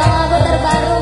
lava barbaro